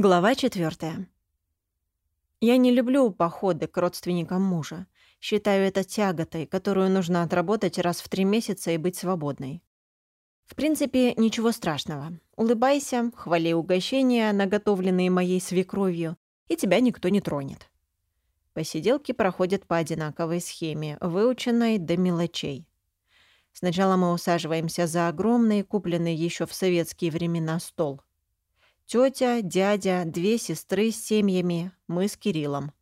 Глава четвертая. Я не люблю походы к родственникам мужа. Считаю это тяготой, которую нужно отработать раз в три месяца и быть свободной. В принципе, ничего страшного. Улыбайся, хвали угощения, наготовленные моей свекровью, и тебя никто не тронет. Посиделки проходят по одинаковой схеме, выученной до мелочей. Сначала мы усаживаемся за огромный, купленный еще в советские времена стол – Тетя, дядя, две сестры с семьями, мы с Кириллом.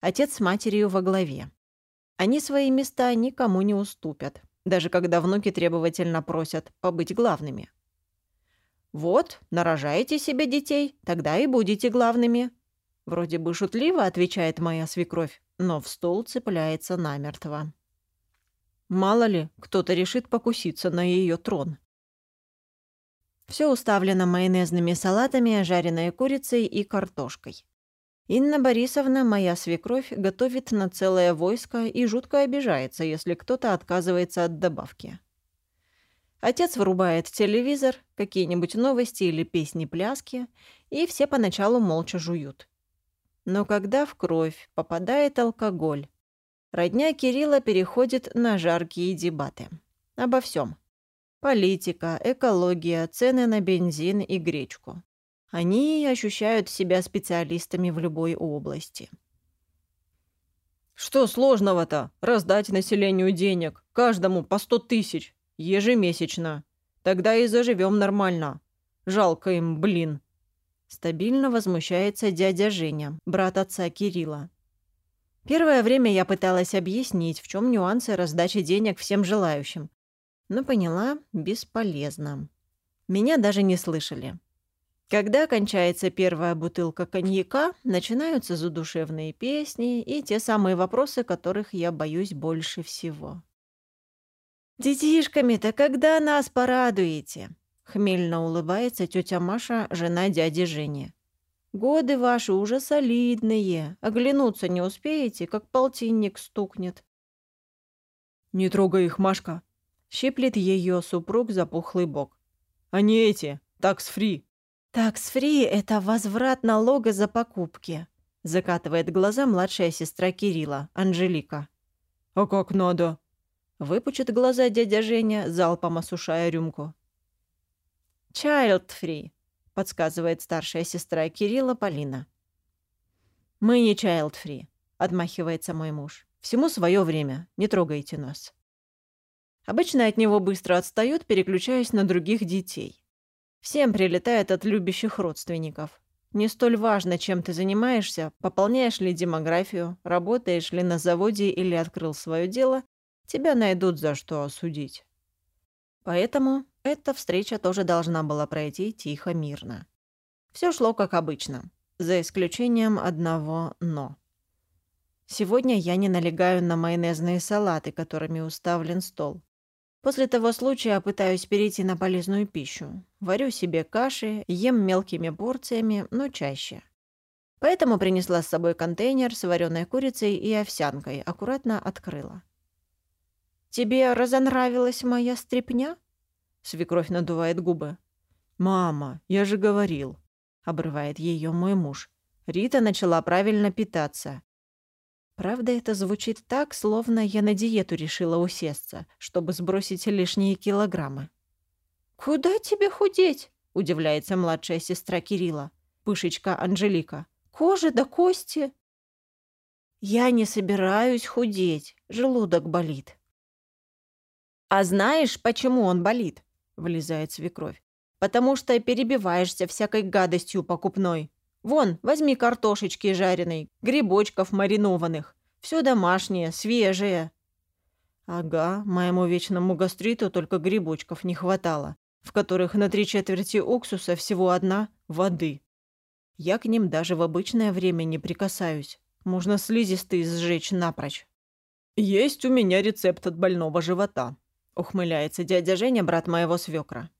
Отец с матерью во главе. Они свои места никому не уступят, даже когда внуки требовательно просят побыть главными. «Вот, нарожаете себе детей, тогда и будете главными». Вроде бы шутливо отвечает моя свекровь, но в стол цепляется намертво. Мало ли, кто-то решит покуситься на ее трон. Все уставлено майонезными салатами, жареной курицей и картошкой. Инна Борисовна, моя свекровь, готовит на целое войско и жутко обижается, если кто-то отказывается от добавки. Отец вырубает телевизор, какие-нибудь новости или песни-пляски, и все поначалу молча жуют. Но когда в кровь попадает алкоголь, родня Кирилла переходит на жаркие дебаты. Обо всем. Политика, экология, цены на бензин и гречку. Они ощущают себя специалистами в любой области. Что сложного-то? Раздать населению денег, каждому по сто тысяч, ежемесячно. Тогда и заживем нормально. Жалко им, блин. Стабильно возмущается дядя Женя, брат отца Кирилла. Первое время я пыталась объяснить, в чем нюансы раздачи денег всем желающим, но поняла – бесполезно. Меня даже не слышали. Когда кончается первая бутылка коньяка, начинаются задушевные песни и те самые вопросы, которых я боюсь больше всего. «Детишками-то когда нас порадуете?» Хмельно улыбается тетя Маша, жена дяди Жени. «Годы ваши уже солидные. Оглянуться не успеете, как полтинник стукнет». «Не трогай их, Машка», Щиплет ее супруг за пухлый бок. «Они эти, такс-фри». «Такс-фри — это возврат налога за покупки», — закатывает глаза младшая сестра Кирилла, Анжелика. «А как надо?» — выпучит глаза дядя Женя, залпом осушая рюмку. «Child-free», — подсказывает старшая сестра Кирилла, Полина. «Мы не child-free», — отмахивается мой муж. «Всему свое время, не трогайте нас». Обычно от него быстро отстают, переключаясь на других детей. Всем прилетает от любящих родственников. Не столь важно, чем ты занимаешься, пополняешь ли демографию, работаешь ли на заводе или открыл свое дело, тебя найдут за что осудить. Поэтому эта встреча тоже должна была пройти тихо, мирно. Все шло как обычно, за исключением одного «но». Сегодня я не налегаю на майонезные салаты, которыми уставлен стол. После того случая пытаюсь перейти на полезную пищу. Варю себе каши, ем мелкими порциями, но чаще. Поэтому принесла с собой контейнер с вареной курицей и овсянкой, аккуратно открыла. «Тебе разонравилась моя стряпня?» Свекровь надувает губы. «Мама, я же говорил», — обрывает ее мой муж. Рита начала правильно питаться. Правда, это звучит так, словно я на диету решила усесться, чтобы сбросить лишние килограммы. «Куда тебе худеть?» — удивляется младшая сестра Кирилла, пышечка Анжелика. «Кожа до кости». «Я не собираюсь худеть, желудок болит». «А знаешь, почему он болит?» — влезает свекровь. «Потому что перебиваешься всякой гадостью покупной. Вон, возьми картошечки жареной, грибочков маринованных. Все домашнее, свежее». «Ага, моему вечному гастриту только грибочков не хватало, в которых на три четверти уксуса всего одна воды. Я к ним даже в обычное время не прикасаюсь. Можно слизистые сжечь напрочь». «Есть у меня рецепт от больного живота», — ухмыляется дядя Женя, брат моего свекра.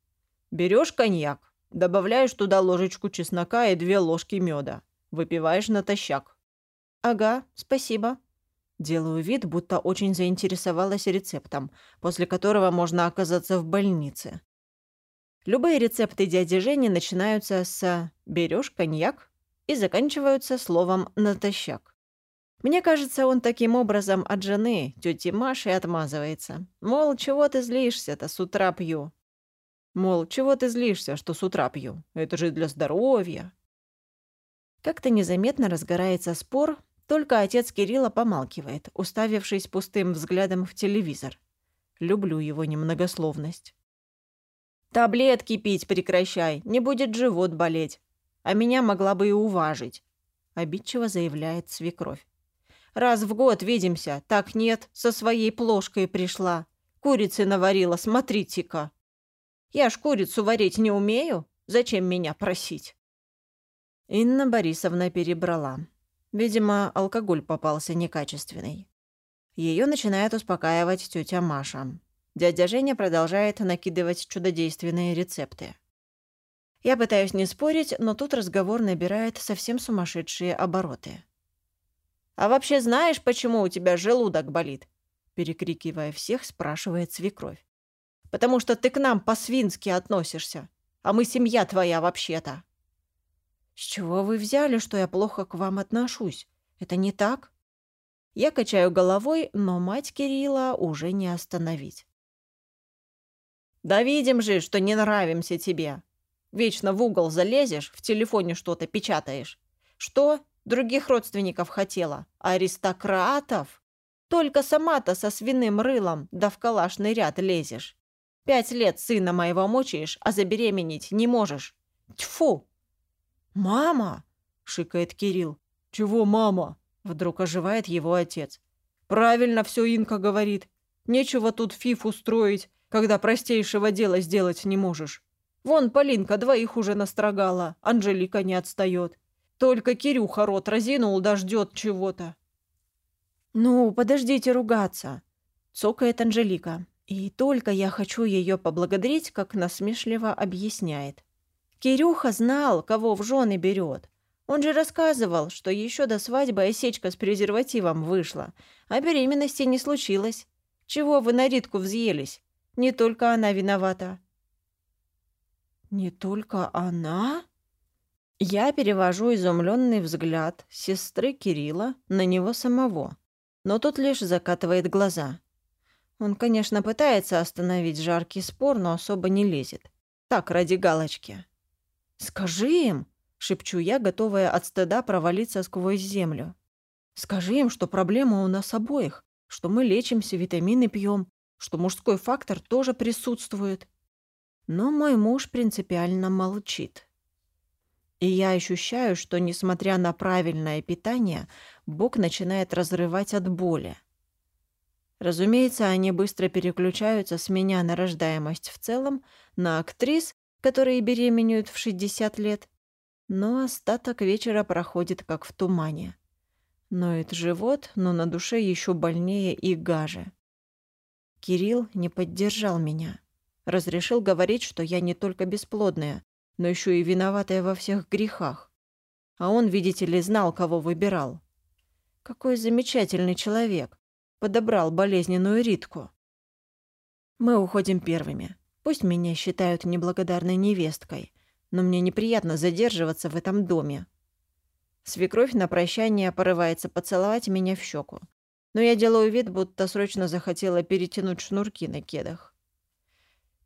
Берешь коньяк, Добавляешь туда ложечку чеснока и две ложки меда. Выпиваешь натощак. Ага, спасибо. Делаю вид, будто очень заинтересовалась рецептом, после которого можно оказаться в больнице. Любые рецепты дяди Жени начинаются с «берешь коньяк» и заканчиваются словом «натощак». Мне кажется, он таким образом от жены, тети Маши, отмазывается. Мол, чего ты злишься-то, с утра пью. Мол, чего ты злишься, что с утра пью? Это же для здоровья. Как-то незаметно разгорается спор, только отец Кирилла помалкивает, уставившись пустым взглядом в телевизор. Люблю его немногословность. «Таблетки пить прекращай, не будет живот болеть. А меня могла бы и уважить», — обидчиво заявляет свекровь. Раз в год видимся. Так нет, со своей плошкой пришла. Курицы наварила, смотрите-ка. Я ж курицу варить не умею. Зачем меня просить?» Инна Борисовна перебрала. Видимо, алкоголь попался некачественный. Ее начинает успокаивать тетя Маша. Дядя Женя продолжает накидывать чудодейственные рецепты. Я пытаюсь не спорить, но тут разговор набирает совсем сумасшедшие обороты. «А вообще знаешь, почему у тебя желудок болит?» Перекрикивая всех, спрашивает свекровь. «Потому что ты к нам по-свински относишься, а мы семья твоя вообще-то». «С чего вы взяли, что я плохо к вам отношусь? Это не так?» Я качаю головой, но мать Кирилла уже не остановить. «Да видим же, что не нравимся тебе. Вечно в угол залезешь, в телефоне что-то печатаешь. Что? Других родственников хотела. Аристократов? Только сама-то со свиным рылом да в калашный ряд лезешь. Пять лет сына моего мучаешь, а забеременеть не можешь. Тьфу!» «Мама!» — шикает Кирилл. «Чего мама?» — вдруг оживает его отец. «Правильно все Инка говорит. Нечего тут фиф устроить, когда простейшего дела сделать не можешь. Вон Полинка двоих уже настрогала, Анжелика не отстает. Только Кирюха рот разинул да ждет чего-то. «Ну, подождите ругаться», — цокает Анжелика. И только я хочу ее поблагодарить, как насмешливо объясняет. Кирюха знал, кого в жены берет. Он же рассказывал, что еще до свадьбы осечка с презервативом вышла, а беременности не случилось. Чего вы на Ритку взъелись? Не только она виновата. «Не только она?» Я перевожу изумленный взгляд сестры Кирилла на него самого, но тот лишь закатывает глаза. Он, конечно, пытается остановить жаркий спор, но особо не лезет. Так, ради галочки. «Скажи им!» — шепчу я, готовая от стыда провалиться сквозь землю. «Скажи им, что проблема у нас обоих, что мы лечимся, витамины пьем, что мужской фактор тоже присутствует». Но мой муж принципиально молчит. И я ощущаю, что, несмотря на правильное питание, Бог начинает разрывать от боли. Разумеется, они быстро переключаются с меня на рождаемость в целом, на актрис, которые беременеют в 60 лет, но остаток вечера проходит как в тумане. Ноет живот, но на душе еще больнее и гаже. Кирилл не поддержал меня. Разрешил говорить, что я не только бесплодная, но еще и виноватая во всех грехах. А он, видите ли, знал, кого выбирал. Какой замечательный человек. Подобрал болезненную Ритку. Мы уходим первыми. Пусть меня считают неблагодарной невесткой, но мне неприятно задерживаться в этом доме. Свекровь на прощание порывается поцеловать меня в щеку, но я делаю вид, будто срочно захотела перетянуть шнурки на кедах.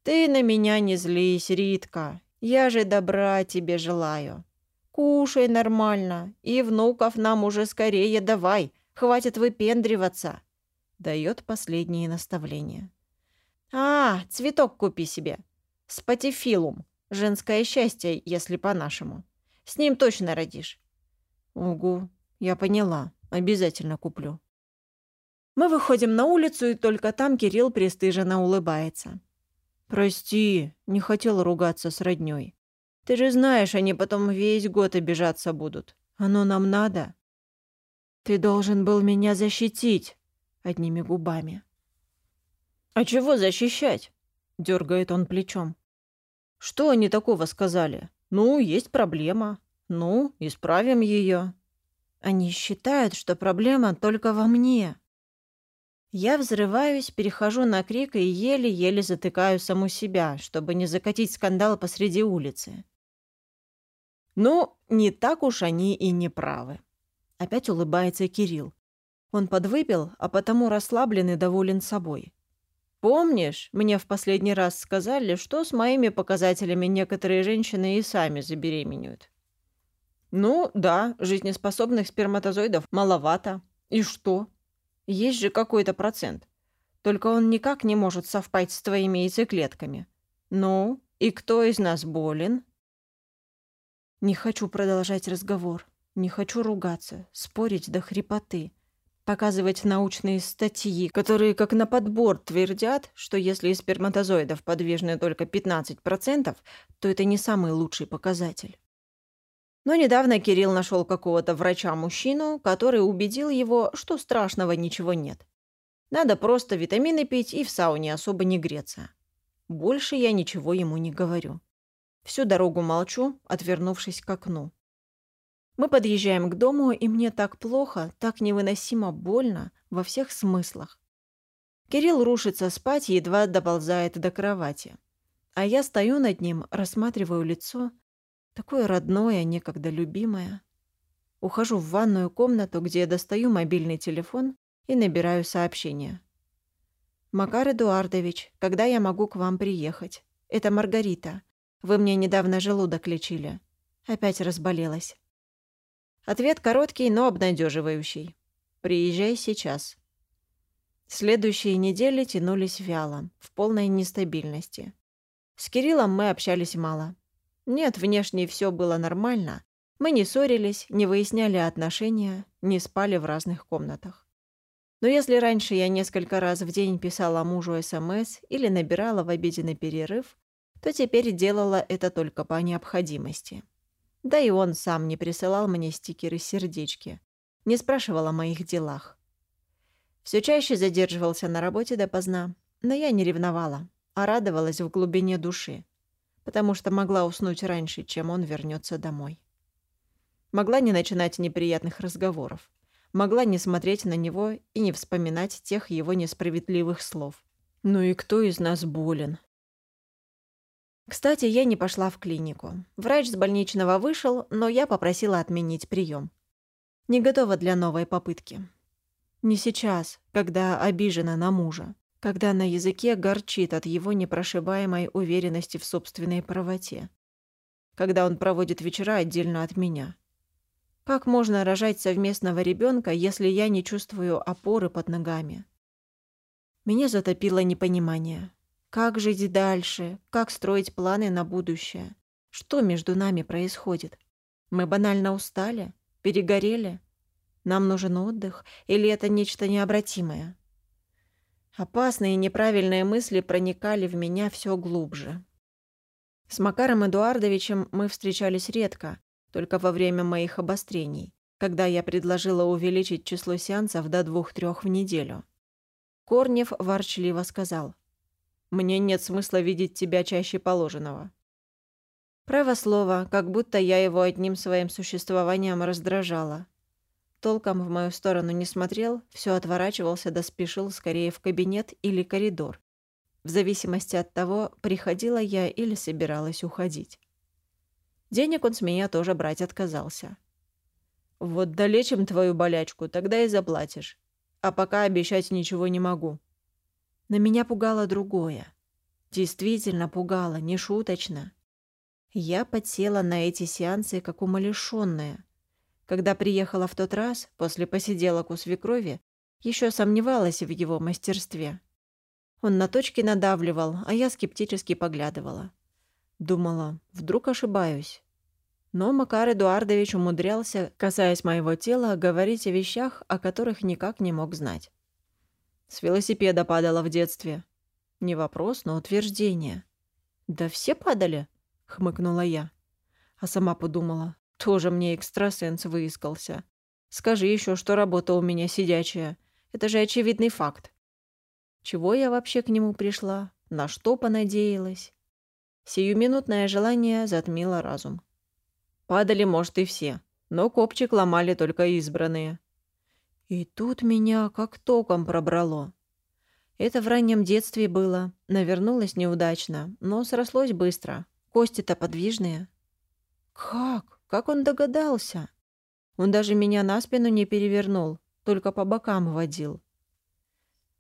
«Ты на меня не злись, Ритка. Я же добра тебе желаю. Кушай нормально, и внуков нам уже скорее давай, хватит выпендриваться. Дает последние наставления. А, цветок купи себе. Спатифилум. Женское счастье, если по-нашему. С ним точно родишь. Угу, я поняла. Обязательно куплю. Мы выходим на улицу, и только там Кирилл пристыженно улыбается. «Прости, не хотел ругаться с роднёй. Ты же знаешь, они потом весь год обижаться будут. Оно нам надо?» «Ты должен был меня защитить», — одними губами. «А чего защищать?» — дергает он плечом. «Что они такого сказали? Ну, есть проблема. Ну, исправим ее. Они считают, что проблема только во мне. Я взрываюсь, перехожу на крик и еле-еле затыкаю саму себя, чтобы не закатить скандал посреди улицы. Ну, не так уж они и не правы. Опять улыбается Кирилл. Он подвыпил, а потому расслаблен и доволен собой. Помнишь, мне в последний раз сказали, что с моими показателями некоторые женщины и сами забеременеют? Ну, да, жизнеспособных сперматозоидов маловато. И что? Есть же какой-то процент. Только он никак не может совпасть с твоими яйцеклетками. Ну, и кто из нас болен? Не хочу продолжать разговор. Не хочу ругаться, спорить до хрипоты. Показывать научные статьи, которые как на подбор твердят, что если из сперматозоидов подвижны только 15%, то это не самый лучший показатель. Но недавно Кирилл нашел какого-то врача-мужчину, который убедил его, что страшного ничего нет. Надо просто витамины пить и в сауне особо не греться. Больше я ничего ему не говорю. Всю дорогу молчу, отвернувшись к окну. Мы подъезжаем к дому, и мне так плохо, так невыносимо больно во всех смыслах. Кирилл рушится спать и едва доползает до кровати. А я стою над ним, рассматриваю лицо – Такое родное, некогда любимое. Ухожу в ванную комнату, где я достаю мобильный телефон и набираю сообщение. «Макар Эдуардович, когда я могу к вам приехать? Это Маргарита. Вы мне недавно желудок лечили. Опять разболелась». Ответ короткий, но обнадеживающий. «Приезжай сейчас». Следующие недели тянулись вяло, в полной нестабильности. С Кириллом мы общались мало. Нет, внешне все было нормально. Мы не ссорились, не выясняли отношения, не спали в разных комнатах. Но если раньше я несколько раз в день писала мужу СМС или набирала в обеденный перерыв, то теперь делала это только по необходимости. Да и он сам не присылал мне стикеры-сердечки, не спрашивал о моих делах. Все чаще задерживался на работе допоздна, но я не ревновала, а радовалась в глубине души потому что могла уснуть раньше, чем он вернется домой. Могла не начинать неприятных разговоров. Могла не смотреть на него и не вспоминать тех его несправедливых слов. «Ну и кто из нас болен?» Кстати, я не пошла в клинику. Врач с больничного вышел, но я попросила отменить прием. Не готова для новой попытки. Не сейчас, когда обижена на мужа когда на языке горчит от его непрошибаемой уверенности в собственной правоте. Когда он проводит вечера отдельно от меня. Как можно рожать совместного ребенка, если я не чувствую опоры под ногами? Меня затопило непонимание. Как жить дальше? Как строить планы на будущее? Что между нами происходит? Мы банально устали? Перегорели? Нам нужен отдых? Или это нечто необратимое? Опасные и неправильные мысли проникали в меня все глубже. С Макаром Эдуардовичем мы встречались редко, только во время моих обострений, когда я предложила увеличить число сеансов до двух-трех в неделю. Корнев ворчливо сказал, «Мне нет смысла видеть тебя чаще положенного». Право слово, как будто я его одним своим существованием раздражала толком в мою сторону не смотрел, все отворачивался да спешил скорее в кабинет или коридор. В зависимости от того, приходила я или собиралась уходить. Денег он с меня тоже брать отказался. «Вот долечим твою болячку, тогда и заплатишь. А пока обещать ничего не могу». На меня пугало другое. Действительно пугало, не шуточно. Я подсела на эти сеансы, как умалишённая. Когда приехала в тот раз, после посиделок у свекрови, еще сомневалась в его мастерстве. Он на точки надавливал, а я скептически поглядывала. Думала, вдруг ошибаюсь. Но Макар Эдуардович умудрялся, касаясь моего тела, говорить о вещах, о которых никак не мог знать. С велосипеда падала в детстве. Не вопрос, но утверждение. «Да все падали?» — хмыкнула я. А сама подумала, тоже мне экстрасенс выискался. Скажи еще, что работа у меня сидячая. Это же очевидный факт. Чего я вообще к нему пришла? На что понадеялась? Сиюминутное желание затмило разум. Падали, может, и все, но копчик ломали только избранные. И тут меня как током пробрало. Это в раннем детстве было. Навернулось неудачно, но срослось быстро. Кости-то подвижные. Как? Как он догадался? Он даже меня на спину не перевернул, только по бокам водил.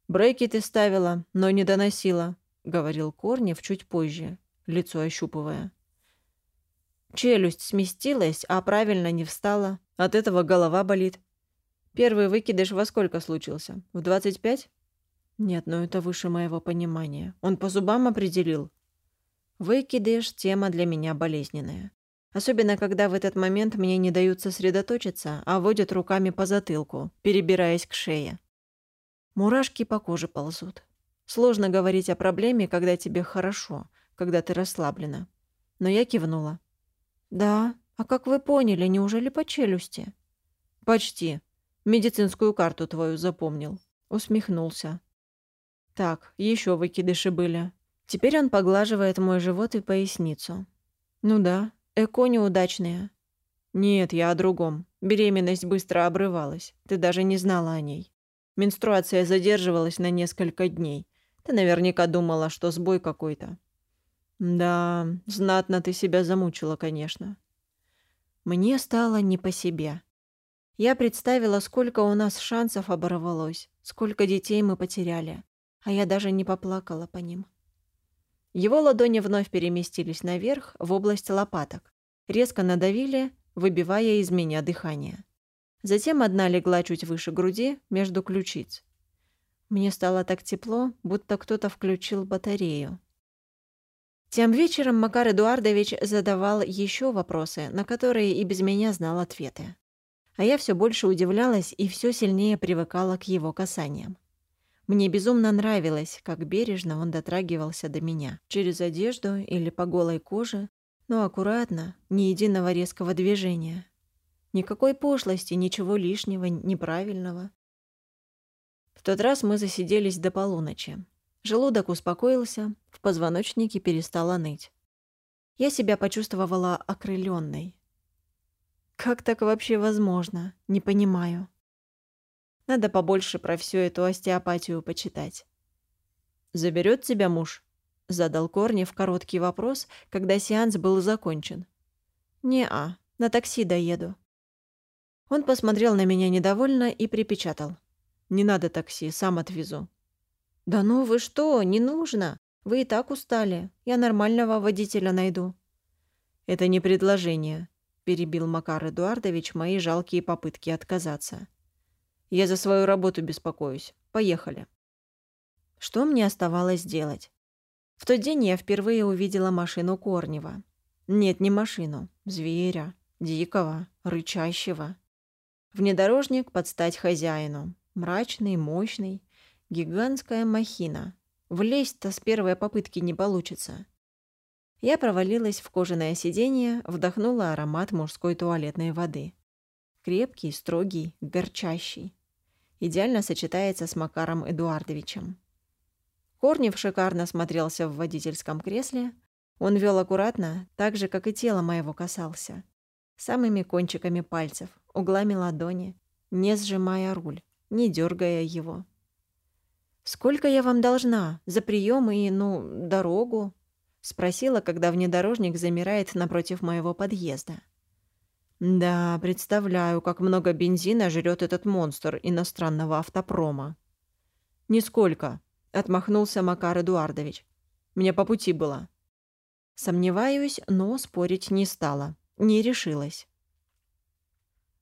«Брейки ты ставила, но не доносила», — говорил Корнев чуть позже, лицо ощупывая. Челюсть сместилась, а правильно не встала. От этого голова болит. Первый выкидыш во сколько случился? В двадцать пять? Нет, но это выше моего понимания. Он по зубам определил. Выкидыш – тема для меня болезненная. Особенно, когда в этот момент мне не дают сосредоточиться, а водят руками по затылку, перебираясь к шее. Мурашки по коже ползут. Сложно говорить о проблеме, когда тебе хорошо, когда ты расслаблена. Но я кивнула. «Да? А как вы поняли, неужели по челюсти?» «Почти. Медицинскую карту твою запомнил». Усмехнулся. «Так, еще выкидыши были». Теперь он поглаживает мой живот и поясницу. «Ну да, эко неудачные». «Нет, я о другом. Беременность быстро обрывалась. Ты даже не знала о ней. Менструация задерживалась на несколько дней. Ты наверняка думала, что сбой какой-то. Да, знатно ты себя замучила, конечно. Мне стало не по себе. Я представила, сколько у нас шансов оборвалось, сколько детей мы потеряли, а я даже не поплакала по ним. Его ладони вновь переместились наверх, в область лопаток. Резко надавили, выбивая из меня дыхание. Затем одна легла чуть выше груди, между ключиц. Мне стало так тепло, будто кто-то включил батарею. Тем вечером Макар Эдуардович задавал еще вопросы, на которые и без меня знал ответы. А я все больше удивлялась и все сильнее привыкала к его касаниям. Мне безумно нравилось, как бережно он дотрагивался до меня, через одежду или по голой коже, но аккуратно, ни единого резкого движения. Никакой пошлости, ничего лишнего, неправильного. В тот раз мы засиделись до полуночи. Желудок успокоился, в позвоночнике перестало ныть. Я себя почувствовала окрыленной. Как так вообще возможно? Не понимаю. Надо побольше про всю эту остеопатию почитать. «Заберет тебя муж?» — задал Корнев короткий вопрос, когда сеанс был закончен. «Не-а, на такси доеду». Он посмотрел на меня недовольно и припечатал. «Не надо такси, сам отвезу». «Да ну вы что, не нужно. Вы и так устали. Я нормального водителя найду». «Это не предложение», — перебил Макар Эдуардович мои жалкие попытки отказаться. «Я за свою работу беспокоюсь. Поехали». Что мне оставалось делать? В тот день я впервые увидела машину Корнева. Нет, не машину. Зверя. Дикого. Рычащего. Внедорожник под стать хозяину. Мрачный, мощный, Гигантская махина. Влезть-то с первой попытки не получится. Я провалилась в кожаное сиденье, вдохнула аромат мужской туалетной воды. Крепкий, строгий, горчащий. Идеально сочетается с Макаром Эдуардовичем. Корнев шикарно смотрелся в водительском кресле. Он вел аккуратно, так же, как и тело моего касался. Самыми кончиками пальцев, углами ладони, не сжимая руль, не дергая его. «Сколько я вам должна? За прием и, ну, дорогу?» — спросила, когда внедорожник замирает напротив моего подъезда. «Да, представляю, как много бензина жрет этот монстр иностранного автопрома». «Нисколько», — отмахнулся Макар Эдуардович. «Мне по пути было». Сомневаюсь, но спорить не стала, не решилась.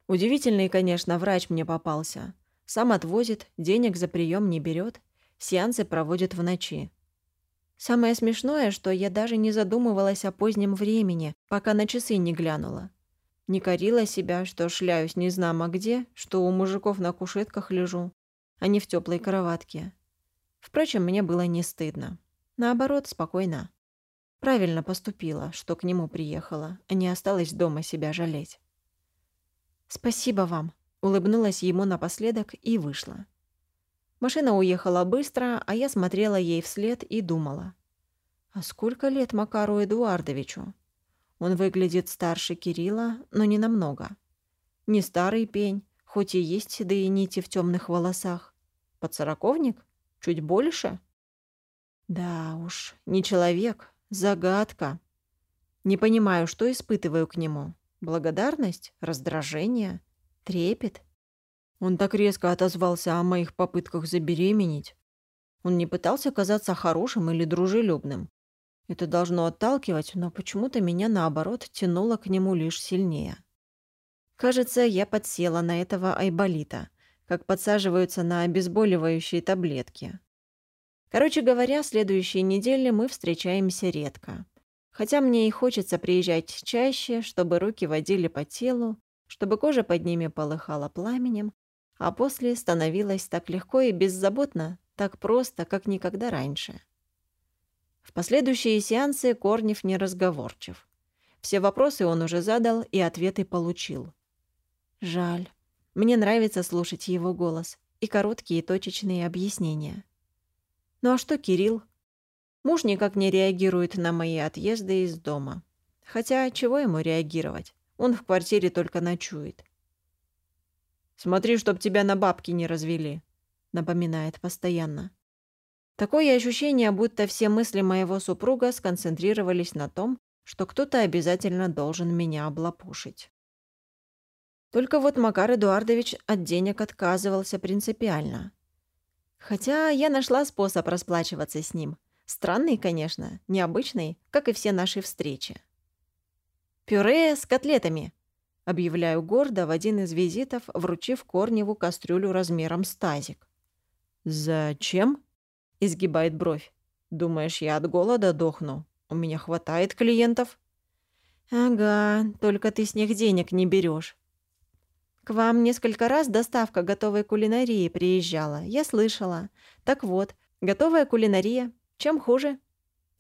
Удивительный, конечно, врач мне попался. Сам отвозит, денег за прием не берет — Сеансы проводят в ночи. Самое смешное, что я даже не задумывалась о позднем времени, пока на часы не глянула. Не корила себя, что шляюсь не незнамо где, что у мужиков на кушетках лежу, а не в теплой кроватке. Впрочем, мне было не стыдно. Наоборот, спокойно. Правильно поступила, что к нему приехала, а не осталась дома себя жалеть. «Спасибо вам», — улыбнулась ему напоследок и вышла. Машина уехала быстро, а я смотрела ей вслед и думала. А сколько лет Макару Эдуардовичу? Он выглядит старше Кирилла, но не намного. Не старый пень, хоть и есть седые нити в темных волосах. Подсороковник? Чуть больше? Да уж, не человек, загадка. Не понимаю, что испытываю к нему. Благодарность? Раздражение? Трепет? Он так резко отозвался о моих попытках забеременеть. Он не пытался казаться хорошим или дружелюбным. Это должно отталкивать, но почему-то меня, наоборот, тянуло к нему лишь сильнее. Кажется, я подсела на этого айболита, как подсаживаются на обезболивающие таблетки. Короче говоря, следующие недели мы встречаемся редко. Хотя мне и хочется приезжать чаще, чтобы руки водили по телу, чтобы кожа под ними полыхала пламенем, а после становилось так легко и беззаботно, так просто, как никогда раньше. В последующие сеансы Корнев не разговорчив. Все вопросы он уже задал и ответы получил. Жаль. Мне нравится слушать его голос и короткие точечные объяснения. Ну а что Кирилл? Муж никак не реагирует на мои отъезды из дома. Хотя чего ему реагировать? Он в квартире только ночует. «Смотри, чтоб тебя на бабки не развели», — напоминает постоянно. Такое ощущение, будто все мысли моего супруга сконцентрировались на том, что кто-то обязательно должен меня облапушить. Только вот Макар Эдуардович от денег отказывался принципиально. Хотя я нашла способ расплачиваться с ним. Странный, конечно, необычный, как и все наши встречи. «Пюре с котлетами», — объявляю гордо в один из визитов, вручив Корневу кастрюлю размером с тазик. «Зачем?» — изгибает бровь. «Думаешь, я от голода дохну? У меня хватает клиентов?» «Ага, только ты с них денег не берешь. К вам несколько раз доставка готовой кулинарии приезжала. Я слышала. Так вот, готовая кулинария. Чем хуже?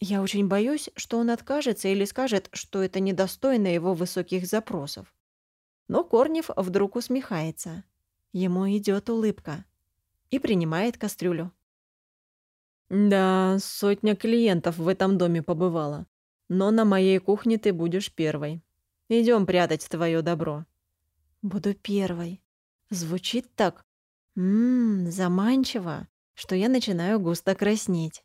Я очень боюсь, что он откажется или скажет, что это недостойно его высоких запросов. Но Корнев вдруг усмехается. Ему идет улыбка. И принимает кастрюлю. «Да, сотня клиентов в этом доме побывала. Но на моей кухне ты будешь первой. Идем прятать твое добро». Буду первой. Звучит так, ммм, заманчиво, что я начинаю густо краснеть.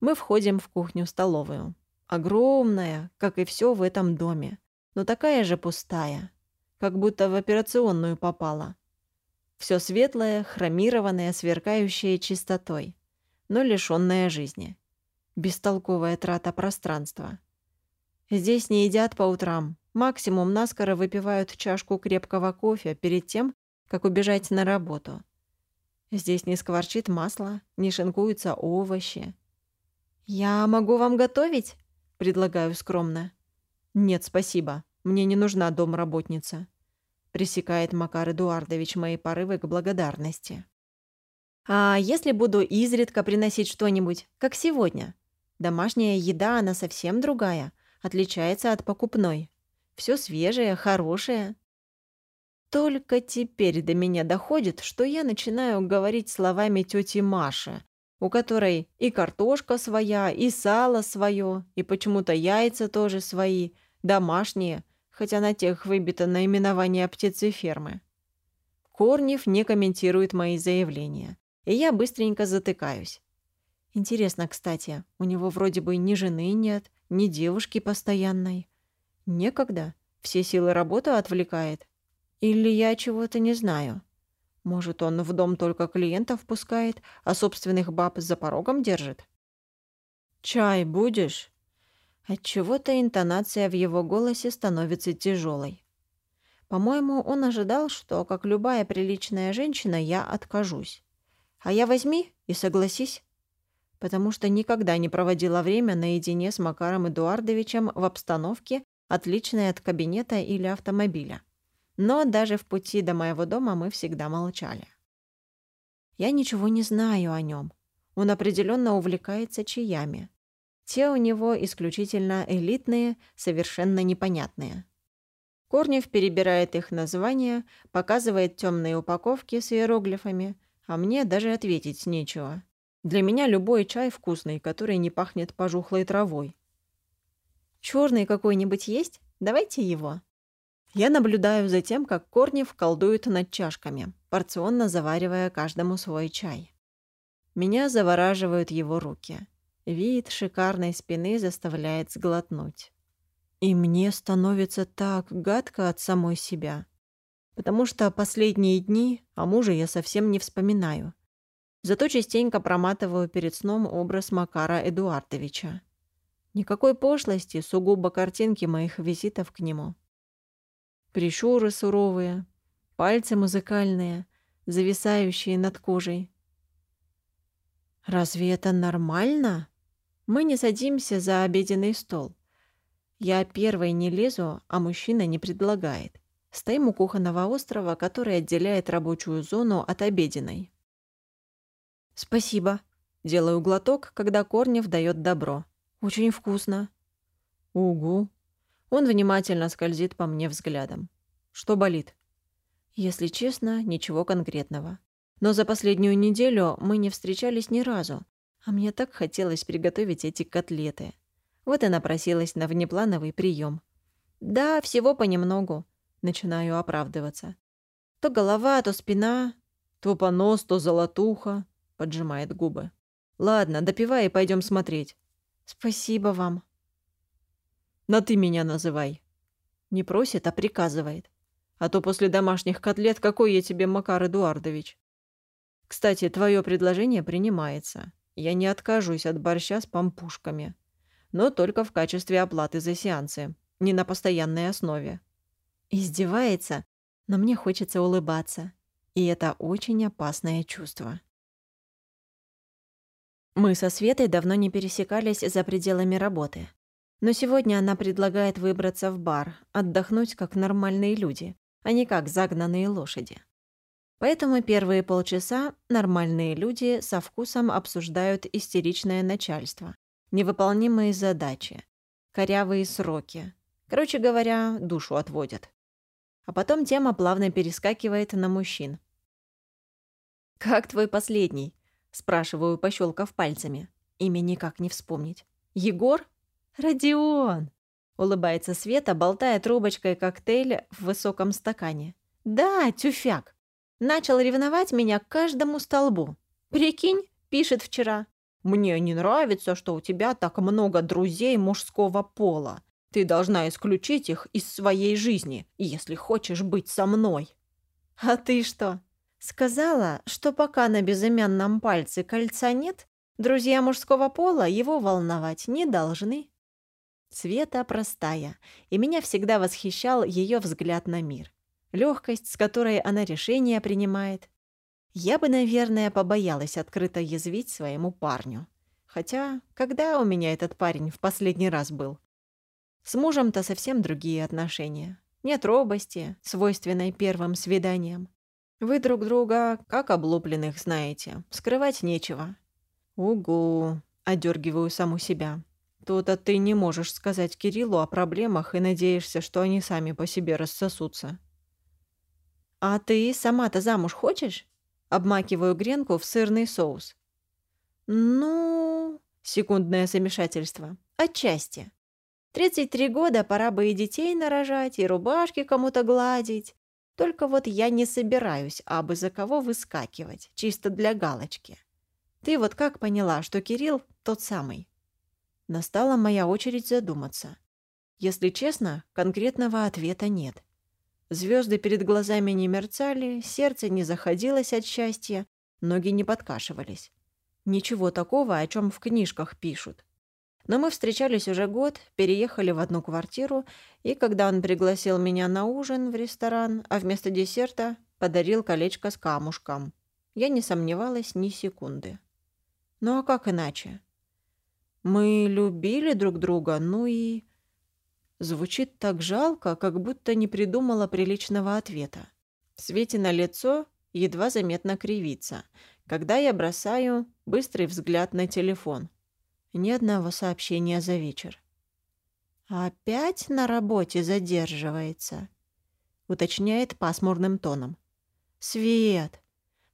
Мы входим в кухню-столовую. Огромная, как и все в этом доме, но такая же пустая, как будто в операционную попала. Все светлое, хромированное, сверкающее чистотой, но лишённое жизни. Бестолковая трата пространства. Здесь не едят по утрам, Максимум наскоро выпивают чашку крепкого кофе перед тем, как убежать на работу. Здесь не скворчит масло, не шинкуются овощи. «Я могу вам готовить?» — предлагаю скромно. «Нет, спасибо. Мне не нужна домработница», — пресекает Макар Эдуардович мои порывы к благодарности. «А если буду изредка приносить что-нибудь, как сегодня? Домашняя еда, она совсем другая, отличается от покупной». Все свежее, хорошее. Только теперь до меня доходит, что я начинаю говорить словами тети Маши, у которой и картошка своя, и сало свое, и почему-то яйца тоже свои, домашние, хотя на тех выбито наименование птицефермы. Корнев не комментирует мои заявления, и я быстренько затыкаюсь. Интересно, кстати, у него вроде бы ни жены нет, ни девушки постоянной. Некогда. Все силы работы отвлекает. Или я чего-то не знаю. Может, он в дом только клиентов пускает, а собственных баб за порогом держит? «Чай будешь?» Отчего-то интонация в его голосе становится тяжелой. По-моему, он ожидал, что, как любая приличная женщина, я откажусь. А я возьми и согласись. Потому что никогда не проводила время наедине с Макаром Эдуардовичем в обстановке, отличной от кабинета или автомобиля. Но даже в пути до моего дома мы всегда молчали. Я ничего не знаю о нем. Он определенно увлекается чаями. Те у него исключительно элитные, совершенно непонятные. Корнев перебирает их названия, показывает темные упаковки с иероглифами, а мне даже ответить нечего. Для меня любой чай вкусный, который не пахнет пожухлой травой. Черный какой-нибудь есть? Давайте его». Я наблюдаю за тем, как Корнев колдует над чашками, порционно заваривая каждому свой чай. Меня завораживают его руки. Вид шикарной спины заставляет сглотнуть. И мне становится так гадко от самой себя. Потому что последние дни о муже я совсем не вспоминаю. Зато частенько проматываю перед сном образ Макара Эдуардовича. Никакой пошлости, сугубо картинки моих визитов к нему. Прищуры суровые, пальцы музыкальные, зависающие над кожей. Разве это нормально? Мы не садимся за обеденный стол. Я первой не лезу, а мужчина не предлагает. Стоим у кухонного острова, который отделяет рабочую зону от обеденной. «Спасибо». Делаю глоток, когда Корнев дает добро. «Очень вкусно». «Угу». Он внимательно скользит по мне взглядом. «Что болит?» «Если честно, ничего конкретного. Но за последнюю неделю мы не встречались ни разу, а мне так хотелось приготовить эти котлеты. Вот и напросилась на внеплановый прием. Да, всего понемногу. Начинаю оправдываться. То голова, то спина, то понос, то золотуха. Поджимает губы. Ладно, допивай и пойдем смотреть. Спасибо вам. На ты меня называй. Не просит, а приказывает. А то после домашних котлет какой я тебе Макар Эдуардович. Кстати, твое предложение принимается. Я не откажусь от борща с пампушками. Но только в качестве оплаты за сеансы, не на постоянной основе. Издевается, но мне хочется улыбаться. И это очень опасное чувство. Мы со Светой давно не пересекались за пределами работы. Но сегодня она предлагает выбраться в бар, отдохнуть как нормальные люди, а не как загнанные лошади. Поэтому первые полчаса нормальные люди со вкусом обсуждают истеричное начальство, невыполнимые задачи, корявые сроки. Короче говоря, душу отводят. А потом тема плавно перескакивает на мужчин. «Как твой последний?» Спрашиваю, пощелкав пальцами. Имя никак не вспомнить. «Егор? Родион!» Улыбается Света, болтая трубочкой коктейль в высоком стакане. «Да, тюфяк. Начал ревновать меня к каждому столбу. Прикинь, пишет вчера. Мне не нравится, что у тебя так много друзей мужского пола. Ты должна исключить их из своей жизни, если хочешь быть со мной». «А ты что, Сказала, что пока на безымянном пальце кольца нет, друзья мужского пола его волновать не должны. Света простая, и меня всегда восхищал ее взгляд на мир. Легкость, с которой она решения принимает. Я бы, наверное, побоялась открыто язвить своему парню. Хотя, когда у меня этот парень в последний раз был? С мужем-то совсем другие отношения. Нет робости, свойственной первым свиданиям. Вы друг друга как облупленных знаете. Скрывать нечего». «Угу», — одергиваю саму себя. «То-то ты не можешь сказать Кириллу о проблемах и надеешься, что они сами по себе рассосутся». «А ты сама-то замуж хочешь?» Обмакиваю гренку в сырный соус. «Ну...» — секундное замешательство. «Отчасти. 33 года пора бы и детей нарожать, и рубашки кому-то гладить, только вот я не собираюсь абы за кого выскакивать, чисто для галочки. Ты вот как поняла, что Кирилл тот самый? Настала моя очередь задуматься. Если честно, конкретного ответа нет. Звезды перед глазами не мерцали, сердце не заходилось от счастья, ноги не подкашивались. Ничего такого, о чем в книжках пишут. Но мы встречались уже год, переехали в одну квартиру, и когда он пригласил меня на ужин в ресторан, а вместо десерта подарил колечко с камушком, я не сомневалась ни секунды. Ну а как иначе? Мы любили друг друга, ну и... Звучит так жалко, как будто не придумала приличного ответа. В свете на лицо едва заметно кривится, когда я бросаю быстрый взгляд на телефон. Ни одного сообщения за вечер. «Опять на работе задерживается?» — уточняет пасмурным тоном. «Свет!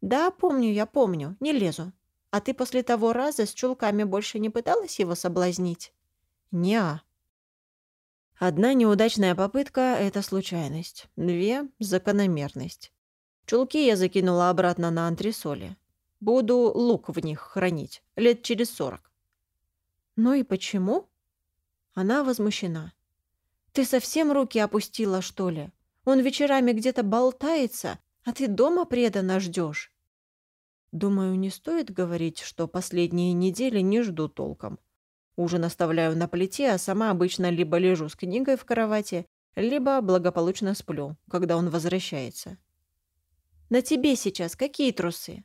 Да, помню, я помню, не лезу. А ты после того раза с чулками больше не пыталась его соблазнить?» «Не-а». Одна неудачная попытка — это случайность. Две — закономерность. Чулки я закинула обратно на антресоли. Буду лук в них хранить лет через сорок». «Ну и почему?» Она возмущена. «Ты совсем руки опустила, что ли? Он вечерами где-то болтается, а ты дома преданно ждешь. Думаю, не стоит говорить, что последние недели не жду толком. Ужин оставляю на плите, а сама обычно либо лежу с книгой в кровати, либо благополучно сплю, когда он возвращается. «На тебе сейчас какие трусы?»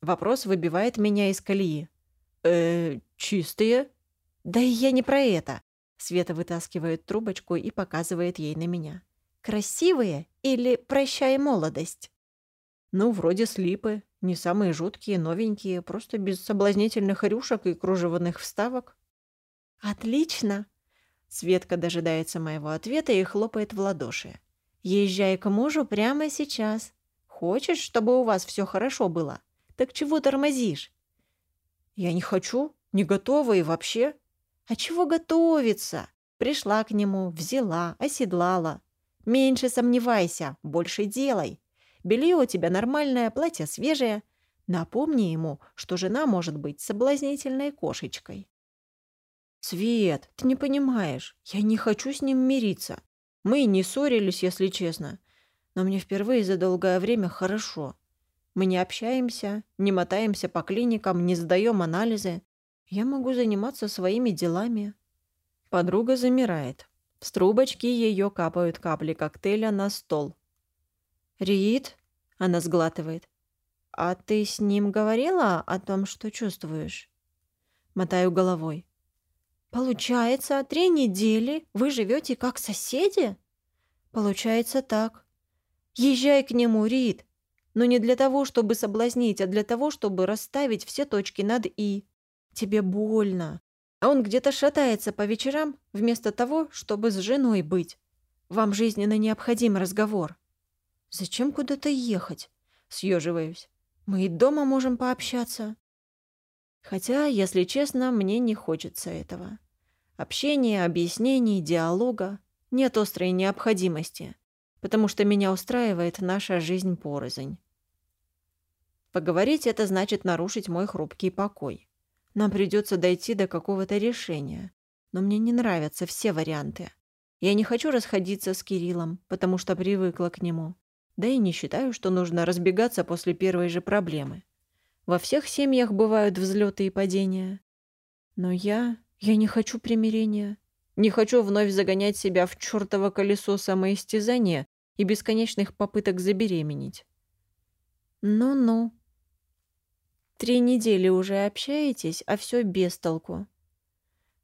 Вопрос выбивает меня из колеи. э чистые?» «Да и я не про это». Света вытаскивает трубочку и показывает ей на меня. «Красивые или прощай молодость?» «Ну, вроде слипы. Не самые жуткие, новенькие, просто без соблазнительных рюшек и кружеванных вставок». «Отлично!» Светка дожидается моего ответа и хлопает в ладоши. «Езжай к мужу прямо сейчас. Хочешь, чтобы у вас все хорошо было? Так чего тормозишь?» «Я не хочу, не готова и вообще». «А чего готовиться?» Пришла к нему, взяла, оседлала. «Меньше сомневайся, больше делай. Белье у тебя нормальное, платье свежее. Напомни ему, что жена может быть соблазнительной кошечкой». «Свет, ты не понимаешь, я не хочу с ним мириться. Мы не ссорились, если честно. Но мне впервые за долгое время хорошо. Мы не общаемся, не мотаемся по клиникам, не сдаем анализы. Я могу заниматься своими делами». Подруга замирает. С трубочки ее капают капли коктейля на стол. «Рит?» — она сглатывает. «А ты с ним говорила о том, что чувствуешь?» Мотаю головой. Получается, три недели вы живете как соседи? Получается так. Езжай к нему, Рид. Но не для того, чтобы соблазнить, а для того, чтобы расставить все точки над «и». Тебе больно. А он где-то шатается по вечерам, вместо того, чтобы с женой быть. Вам жизненно необходим разговор. Зачем куда-то ехать? Съеживаюсь. Мы и дома можем пообщаться. Хотя, если честно, мне не хочется этого. Общения, объяснений, диалога нет острой необходимости, потому что меня устраивает наша жизнь порознь. Поговорить — это значит нарушить мой хрупкий покой. Нам придется дойти до какого-то решения, но мне не нравятся все варианты. Я не хочу расходиться с Кириллом, потому что привыкла к нему. Да и не считаю, что нужно разбегаться после первой же проблемы. Во всех семьях бывают взлеты и падения. Но я я не хочу примирения. Не хочу вновь загонять себя в чертово колесо самоистязания и бесконечных попыток забеременеть. Ну-ну. Три недели уже общаетесь, а все без толку.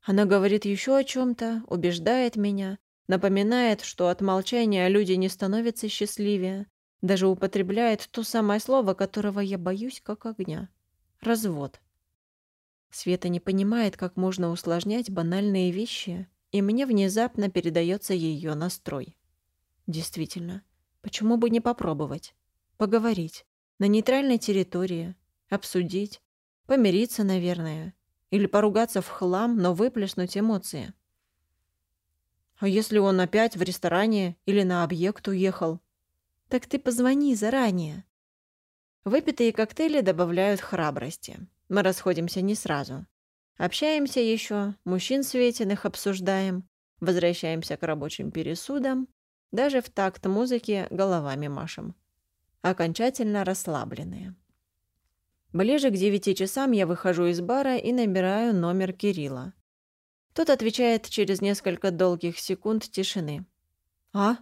Она говорит еще о чем-то, убеждает меня, напоминает, что от молчания люди не становятся счастливее, даже употребляет то самое слово, которого я боюсь как огня. Развод. Света не понимает, как можно усложнять банальные вещи, и мне внезапно передается ее настрой. Действительно, почему бы не попробовать? Поговорить. На нейтральной территории. Обсудить. Помириться, наверное. Или поругаться в хлам, но выплеснуть эмоции. А если он опять в ресторане или на объект уехал? Так ты позвони заранее. Выпитые коктейли добавляют храбрости. Мы расходимся не сразу. Общаемся еще, мужчин светиных обсуждаем, возвращаемся к рабочим пересудам, даже в такт музыки головами машем. Окончательно расслабленные. Ближе к девяти часам я выхожу из бара и набираю номер Кирилла. Тот отвечает через несколько долгих секунд тишины. «А?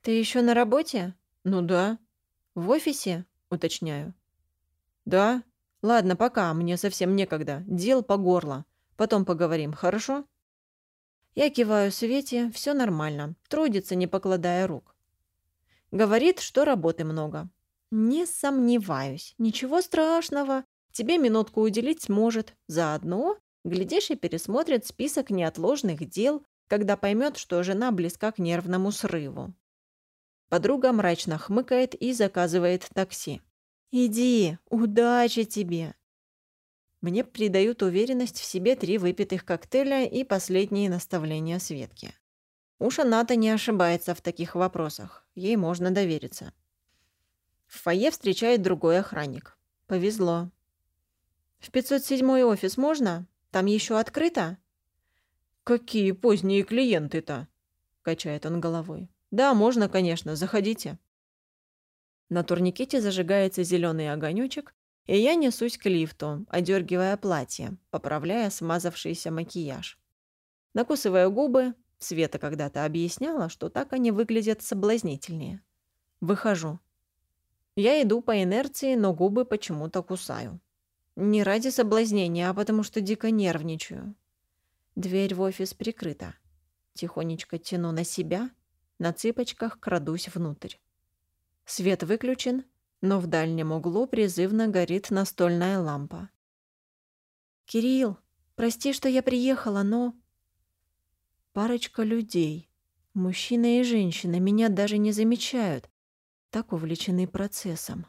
Ты еще на работе?» «Ну да». «В офисе?» — уточняю. «Да, Ладно, пока, мне совсем некогда. Дел по горло. Потом поговорим, хорошо? Я киваю Свете, все нормально. Трудится, не покладая рук. Говорит, что работы много. Не сомневаюсь. Ничего страшного. Тебе минутку уделить сможет. Заодно, глядишь, и пересмотрит список неотложных дел, когда поймет, что жена близка к нервному срыву. Подруга мрачно хмыкает и заказывает такси. «Иди, удачи тебе!» Мне придают уверенность в себе три выпитых коктейля и последние наставления Светки. Уж она-то не ошибается в таких вопросах, ей можно довериться. В фойе встречает другой охранник. Повезло. В 507 офис можно? Там еще открыто? Какие поздние клиенты-то? Качает он головой. Да, можно, конечно, заходите. На турникете зажигается зеленый огонечек, и я несусь к лифту, одергивая платье, поправляя смазавшийся макияж. Накусывая губы, Света когда-то объясняла, что так они выглядят соблазнительнее. Выхожу. Я иду по инерции, но губы почему-то кусаю. Не ради соблазнения, а потому что дико нервничаю. Дверь в офис прикрыта. Тихонечко тяну на себя, на цыпочках крадусь внутрь. Свет выключен, но в дальнем углу призывно горит настольная лампа. «Кирилл, прости, что я приехала, но...» Парочка людей, мужчина и женщина, меня даже не замечают, так увлечены процессом.